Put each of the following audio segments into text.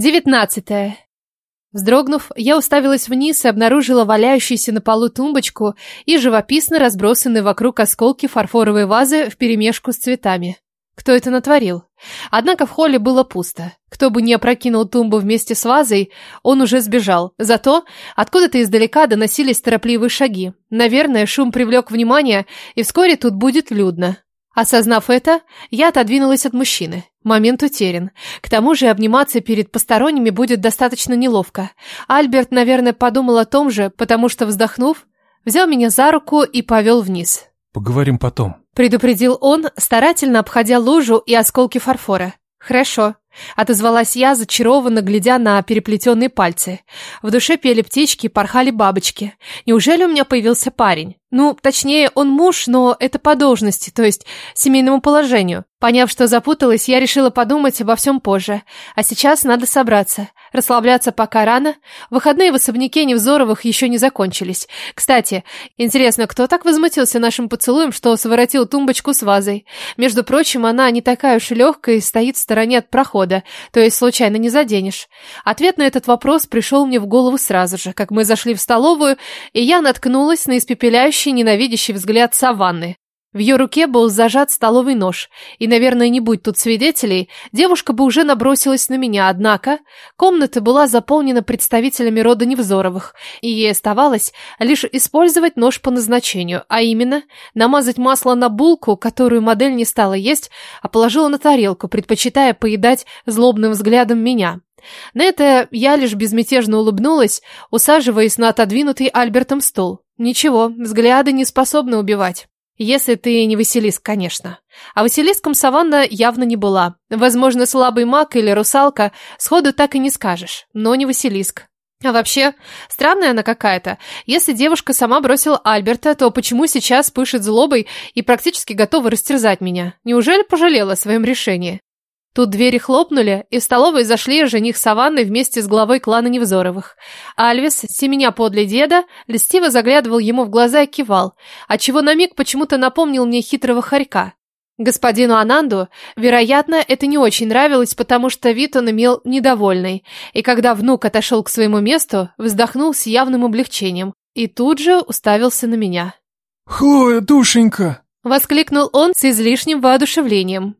Девятнадцатое. Вздрогнув, я уставилась вниз и обнаружила валяющуюся на полу тумбочку и живописно разбросанные вокруг осколки фарфоровой вазы вперемешку с цветами. Кто это натворил? Однако в холле было пусто. Кто бы ни опрокинул тумбу вместе с вазой, он уже сбежал. Зато откуда-то издалека доносились торопливые шаги. Наверное, шум привлек внимание, и вскоре тут будет людно. Осознав это, я отодвинулась от мужчины. Момент утерян. К тому же обниматься перед посторонними будет достаточно неловко. Альберт, наверное, подумал о том же, потому что, вздохнув, взял меня за руку и повел вниз. Поговорим потом. Предупредил он, старательно обходя лужу и осколки фарфора. Хорошо. Отозвалась я, зачарованно глядя на переплетенные пальцы. В душе пели птички, порхали бабочки. Неужели у меня появился парень? Ну, точнее, он муж, но это по должности, то есть семейному положению. Поняв, что запуталась, я решила подумать обо всем позже. А сейчас надо собраться. Расслабляться пока рано. Выходные в особняке Невзоровых еще не закончились. Кстати, интересно, кто так возмутился нашим поцелуем, что своротил тумбочку с вазой? Между прочим, она не такая уж и легкая и стоит в стороне от прохода, то есть случайно не заденешь. Ответ на этот вопрос пришел мне в голову сразу же, как мы зашли в столовую, и я наткнулась на испепеляющий ненавидящий взгляд Саванны. В ее руке был зажат столовый нож, и, наверное, не будь тут свидетелей, девушка бы уже набросилась на меня, однако комната была заполнена представителями рода Невзоровых, и ей оставалось лишь использовать нож по назначению, а именно намазать масло на булку, которую модель не стала есть, а положила на тарелку, предпочитая поедать злобным взглядом меня. На это я лишь безмятежно улыбнулась, усаживаясь на отодвинутый Альбертом стул. Ничего, взгляды не способны убивать. Если ты не Василиск, конечно. А Василиском Саванна явно не была. Возможно, слабый маг или русалка, сходу так и не скажешь. Но не Василиск. А вообще, странная она какая-то. Если девушка сама бросила Альберта, то почему сейчас пышет злобой и практически готова растерзать меня? Неужели пожалела о своем решении? Тут двери хлопнули, и в столовой зашли жених Саванны вместе с главой клана Невзоровых. Альвис, семеня подле деда, льстиво заглядывал ему в глаза и кивал, отчего на миг почему-то напомнил мне хитрого хорька. Господину Ананду, вероятно, это не очень нравилось, потому что вид он имел недовольный, и когда внук отошел к своему месту, вздохнул с явным облегчением и тут же уставился на меня. «Хлоя, душенька!» — воскликнул он с излишним воодушевлением.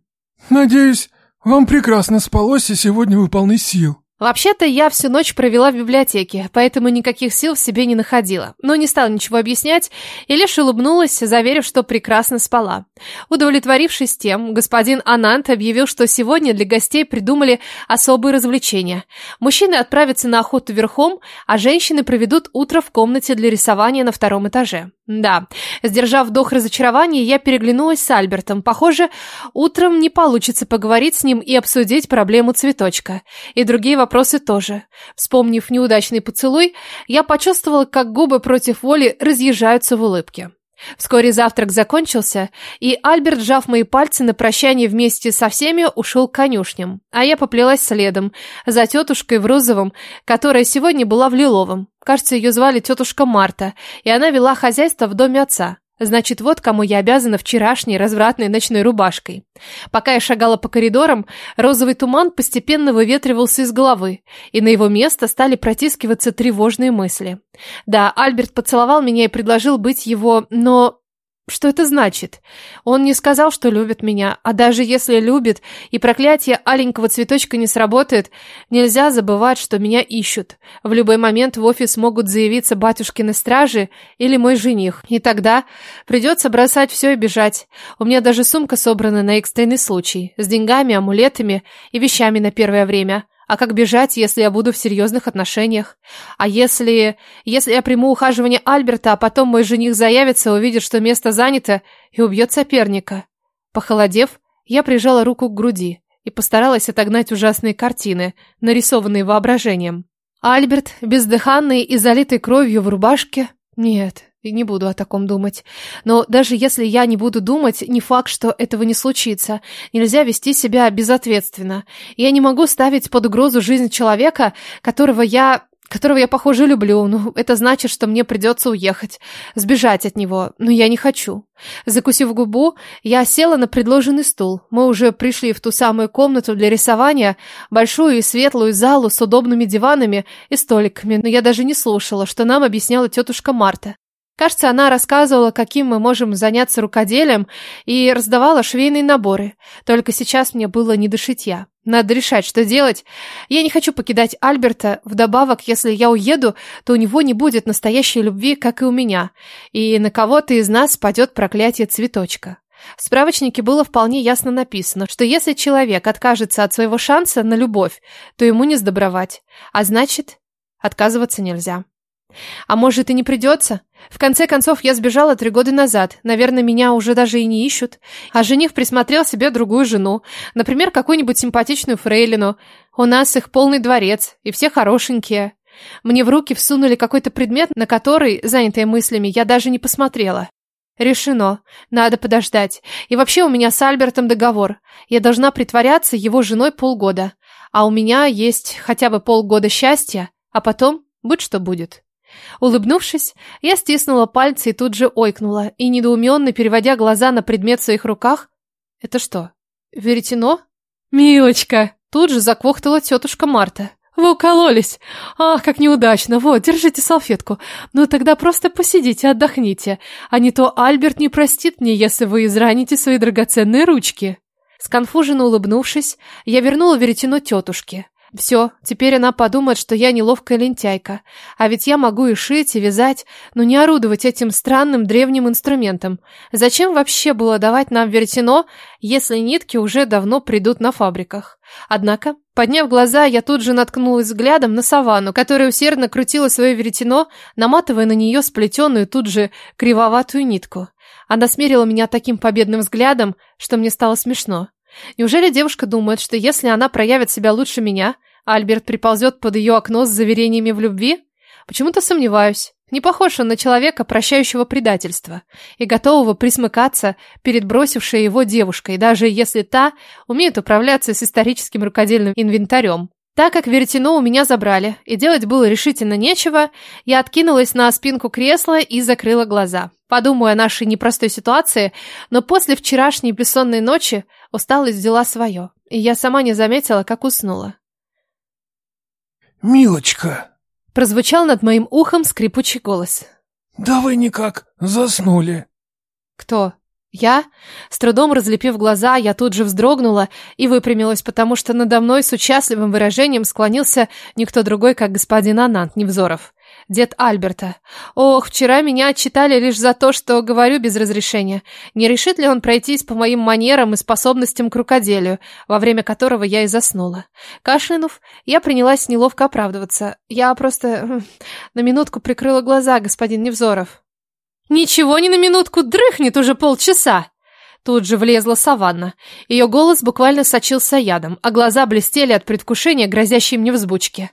«Надеюсь, вам прекрасно спалось, и сегодня вы полны сил. Вообще-то я всю ночь провела в библиотеке, поэтому никаких сил в себе не находила. Но не стала ничего объяснять и лишь улыбнулась, заверив, что прекрасно спала. Удовлетворившись тем, господин Анант объявил, что сегодня для гостей придумали особые развлечения. Мужчины отправятся на охоту верхом, а женщины проведут утро в комнате для рисования на втором этаже. Да, сдержав вдох разочарования, я переглянулась с Альбертом. Похоже, утром не получится поговорить с ним и обсудить проблему цветочка. И другие вопросы тоже. Вспомнив неудачный поцелуй, я почувствовала, как губы против воли разъезжаются в улыбке. Вскоре завтрак закончился, и Альберт, сжав мои пальцы на прощание вместе со всеми, ушел к конюшням, а я поплелась следом, за тетушкой в розовом, которая сегодня была в лиловом. Кажется, ее звали тетушка Марта, и она вела хозяйство в доме отца. Значит, вот кому я обязана вчерашней развратной ночной рубашкой. Пока я шагала по коридорам, розовый туман постепенно выветривался из головы, и на его место стали протискиваться тревожные мысли. Да, Альберт поцеловал меня и предложил быть его, но что это значит? Он не сказал, что любит меня, а даже если любит, и проклятие аленького цветочка не сработает, нельзя забывать, что меня ищут. В любой момент в офис могут заявиться батюшкины стражи или мой жених, и тогда придется бросать все и бежать. У меня даже сумка собрана на экстренный случай, с деньгами, амулетами и вещами на первое время. А как бежать, если я буду в серьезных отношениях? А если... Если я приму ухаживание Альберта, а потом мой жених заявится, увидит, что место занято, и убьет соперника? Похолодев, я прижала руку к груди и постаралась отогнать ужасные картины, нарисованные воображением. Альберт, бездыханный и залитый кровью в рубашке? Нет, и не буду о таком думать. Но даже если я не буду думать, не факт, что этого не случится. Нельзя вести себя безответственно. Я не могу ставить под угрозу жизнь человека, которого я которого я, похоже, люблю. Ну, это значит, что мне придется уехать, сбежать от него. Но я не хочу. Закусив губу, я села на предложенный стул. Мы уже пришли в ту самую комнату для рисования, большую и светлую залу с удобными диванами и столиками, но я даже не слушала, что нам объясняла тетушка Марта. Кажется, она рассказывала, каким мы можем заняться рукоделием, и раздавала швейные наборы. Только сейчас мне было не до шитья. Надо решать, что делать. Я не хочу покидать Альберта. Вдобавок, если я уеду, то у него не будет настоящей любви, как и у меня. И на кого-то из нас падет проклятие цветочка. В справочнике было вполне ясно написано, что если человек откажется от своего шанса на любовь, то ему не сдобровать. А значит, отказываться нельзя. А может и не придется? В конце концов, я сбежала три года назад. Наверное, меня уже даже и не ищут. А жених присмотрел себе другую жену. Например, какую-нибудь симпатичную фрейлину. У нас их полный дворец, и все хорошенькие. Мне в руки всунули какой-то предмет, на который, занятая мыслями, я даже не посмотрела. Решено. Надо подождать. И вообще у меня с Альбертом договор. Я должна притворяться его женой полгода. А у меня есть хотя бы полгода счастья, а потом будь что будет. Улыбнувшись, я стиснула пальцы и тут же ойкнула, и недоуменно, переводя глаза на предмет в своих руках, «Это что, веретено?» «Милочка!» Тут же заквохтала тетушка Марта. «Вы укололись! Ах, как неудачно! Вот, держите салфетку. Ну тогда просто посидите, отдохните. А не то Альберт не простит мне, если вы израните свои драгоценные ручки». Сконфуженно улыбнувшись, я вернула веретено тетушке. Все, теперь она подумает, что я неловкая лентяйка. А ведь я могу и шить, и вязать, но не орудовать этим странным древним инструментом. Зачем вообще было давать нам веретено, если нитки уже давно придут на фабриках? Однако, подняв глаза, я тут же наткнулась взглядом на саванну, которая усердно крутила свое веретено, наматывая на нее сплетенную тут же кривоватую нитку. Она смерила меня таким победным взглядом, что мне стало смешно. Неужели девушка думает, что если она проявит себя лучше меня, Альберт приползет под ее окно с заверениями в любви? Почему-то сомневаюсь. Не похож он на человека, прощающего предательство и готового присмыкаться перед бросившей его девушкой, даже если та умеет управляться с историческим рукодельным инвентарем. Так как веретено у меня забрали, и делать было решительно нечего, я откинулась на спинку кресла и закрыла глаза. Подумаю о нашей непростой ситуации, но после вчерашней бессонной ночи усталость взяла свое, и я сама не заметила, как уснула. «Милочка!» Прозвучал над моим ухом скрипучий голос. «Да вы никак заснули!» «Кто?» Я, с трудом разлепив глаза, я тут же вздрогнула и выпрямилась, потому что надо мной с участливым выражением склонился никто другой, как господин Анант Невзоров, дед Альберта. Ох, вчера меня отчитали лишь за то, что говорю без разрешения. Не решит ли он пройтись по моим манерам и способностям к рукоделию, во время которого я и заснула? Кашлянув, я принялась неловко оправдываться. Я просто хм, на минутку прикрыла глаза, господин Невзоров. «Ничего не на минутку, дрыхнет уже полчаса!» Тут же влезла Саванна. Ее голос буквально сочился ядом, а глаза блестели от предвкушения, грозящей мне взбучки.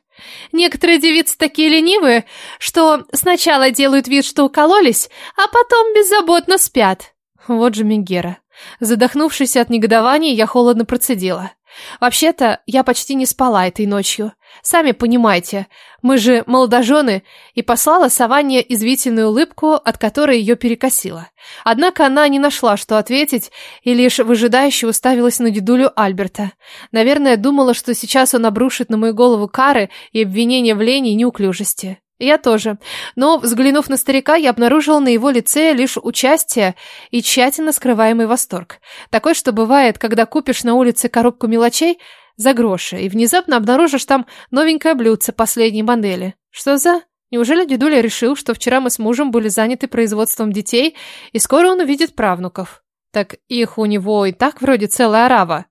Некоторые девицы такие ленивые, что сначала делают вид, что укололись, а потом беззаботно спят. Вот же Мегера. Задохнувшись от негодования, я холодно процедила. Вообще-то, я почти не спала этой ночью. Сами понимаете, мы же молодожены, и послала Саванне извительную улыбку, от которой ее перекосило. Однако она не нашла, что ответить, и лишь выжидающе уставилась на дедулю Альберта. Наверное, думала, что сейчас он обрушит на мою голову кары и обвинения в лени и неуклюжести. Я тоже. Но, взглянув на старика, я обнаружила на его лице лишь участие и тщательно скрываемый восторг. Такой, что бывает, когда купишь на улице коробку мелочей за гроши и внезапно обнаружишь там новенькое блюдце последней модели. Что за... Неужели дедуля решил, что вчера мы с мужем были заняты производством детей, и скоро он увидит правнуков? Так их у него и так вроде целая орава.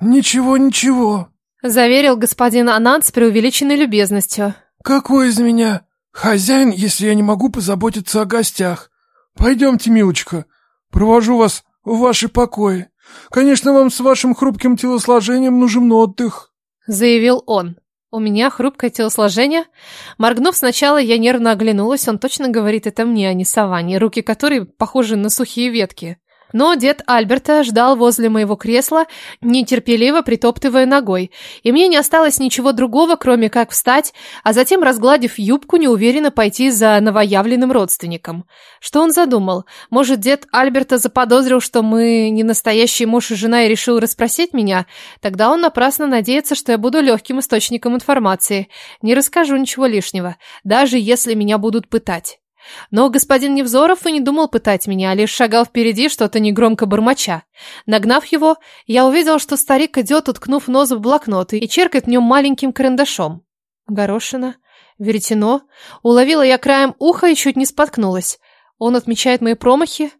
«Ничего, ничего», — заверил господин Анант с преувеличенной любезностью. «Какой из меня хозяин, если я не могу позаботиться о гостях? Пойдемте, милочка, провожу вас в ваши покои. Конечно, вам с вашим хрупким телосложением нужен отдых», — заявил он. У меня хрупкое телосложение. Моргнув сначала, я нервно оглянулась. Он точно говорит это мне, а не Саванне, руки которой похожи на сухие ветки. Но дед Альберта ждал возле моего кресла, нетерпеливо притоптывая ногой, и мне не осталось ничего другого, кроме как встать, а затем, разгладив юбку, неуверенно пойти за новоявленным родственником. Что он задумал? Может, дед Альберта заподозрил, что мы не настоящий муж и жена и решил расспросить меня? Тогда он напрасно надеется, что я буду легким источником информации. Не расскажу ничего лишнего, даже если меня будут пытать. Но господин Невзоров и не думал пытать меня, а лишь шагал впереди, что-то негромко бормоча. Нагнав его, я увидел, что старик идет, уткнув нос в блокнот и черкает в нем маленьким карандашом. Горошина, веретено. Уловила я краем уха и чуть не споткнулась. Он отмечает мои промахи.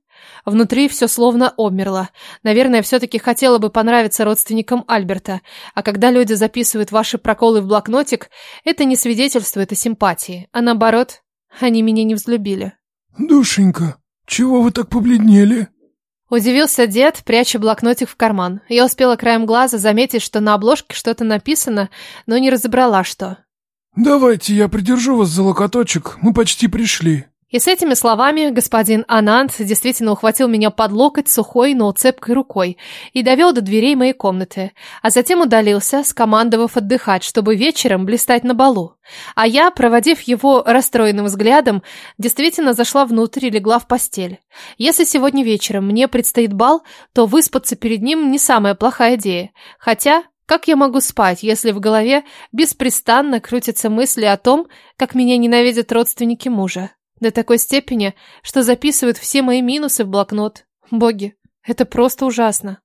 Внутри все словно обмерло. Наверное, все-таки хотела бы понравиться родственникам Альберта. А когда люди записывают ваши проколы в блокнотик, это не свидетельствует о симпатии, а наоборот, они меня не взлюбили. «Душенька, чего вы так побледнели?» Удивился дед, пряча блокнотик в карман. Я успела краем глаза заметить, что на обложке что-то написано, но не разобрала, что. «Давайте я придержу вас за локоточек, мы почти пришли». И с этими словами господин Анант действительно ухватил меня под локоть сухой, но цепкой рукой и довел до дверей моей комнаты, а затем удалился, скомандовав отдыхать, чтобы вечером блистать на балу. А я, проводив его расстроенным взглядом, действительно зашла внутрь и легла в постель. Если сегодня вечером мне предстоит бал, то выспаться перед ним не самая плохая идея. Хотя, как я могу спать, если в голове беспрестанно крутятся мысли о том, как меня ненавидят родственники мужа? До такой степени, что записывают все мои минусы в блокнот. Боги, это просто ужасно.